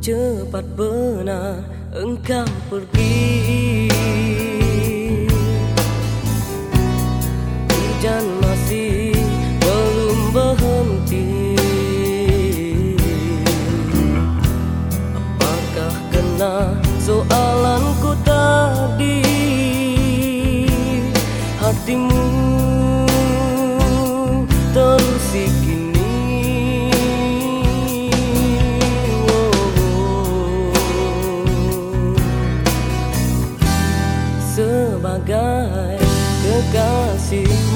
cepat benar engkau pergi. Hujan masih belum berhenti. Apakah kena soalan see.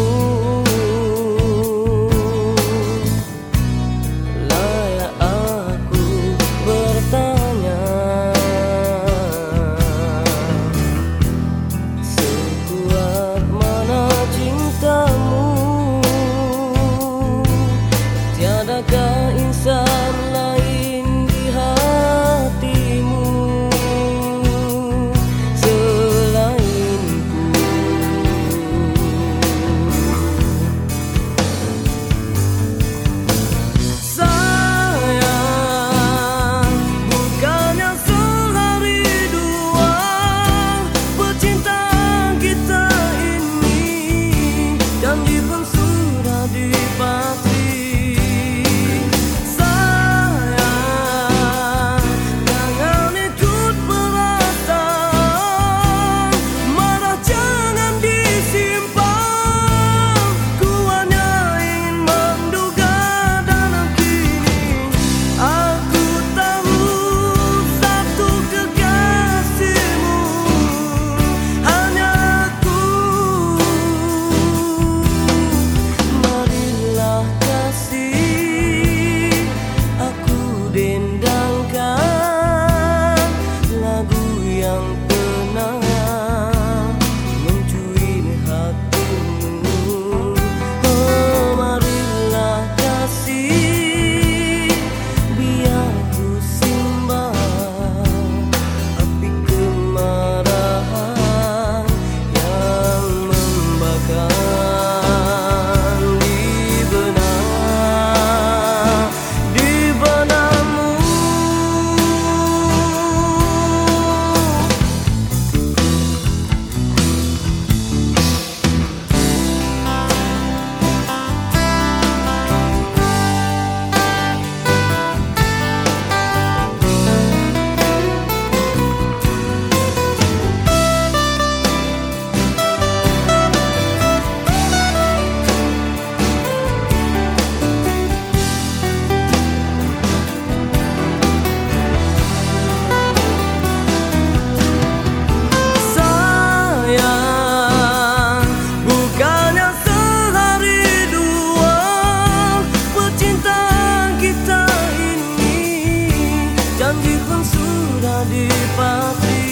janji pun sudah dipakai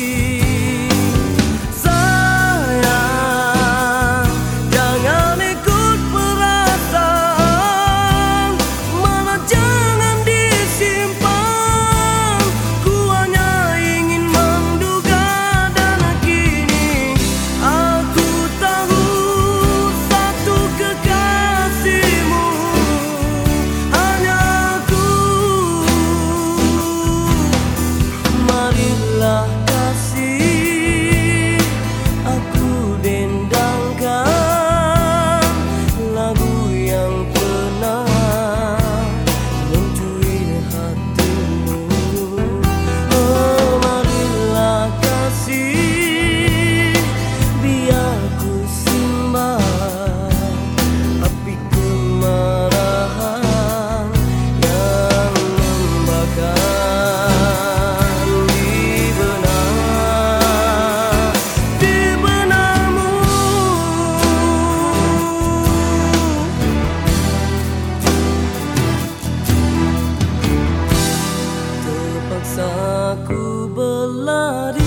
aku berlari